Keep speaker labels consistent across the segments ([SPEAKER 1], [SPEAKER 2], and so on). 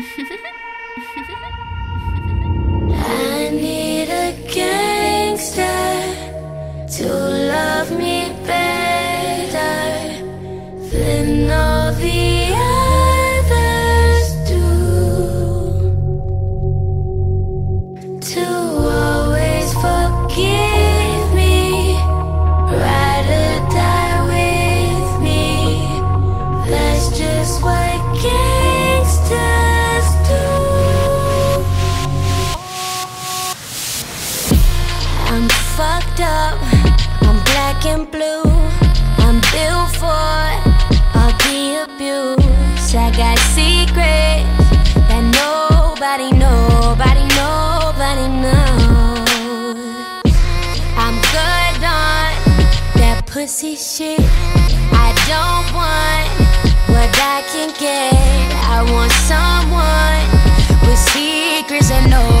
[SPEAKER 1] I need a gangster to love me better than all the fucked up, I'm black and blue. I'm built for all the abuse. I got secrets that nobody, nobody, nobody knows. I'm good on that pussy shit. I don't want what I can get. I want someone with secrets that nobody,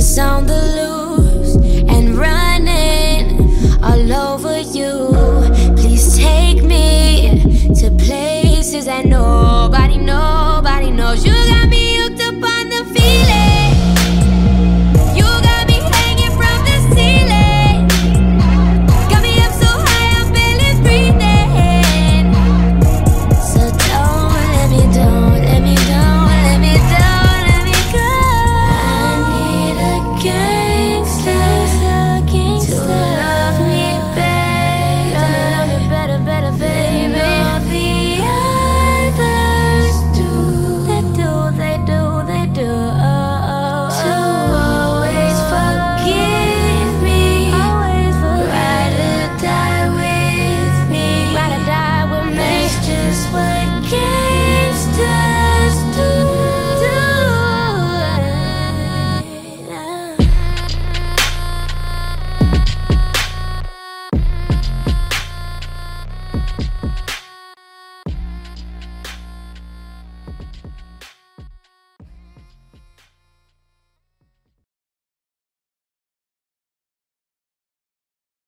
[SPEAKER 1] It's on the loose and running all over.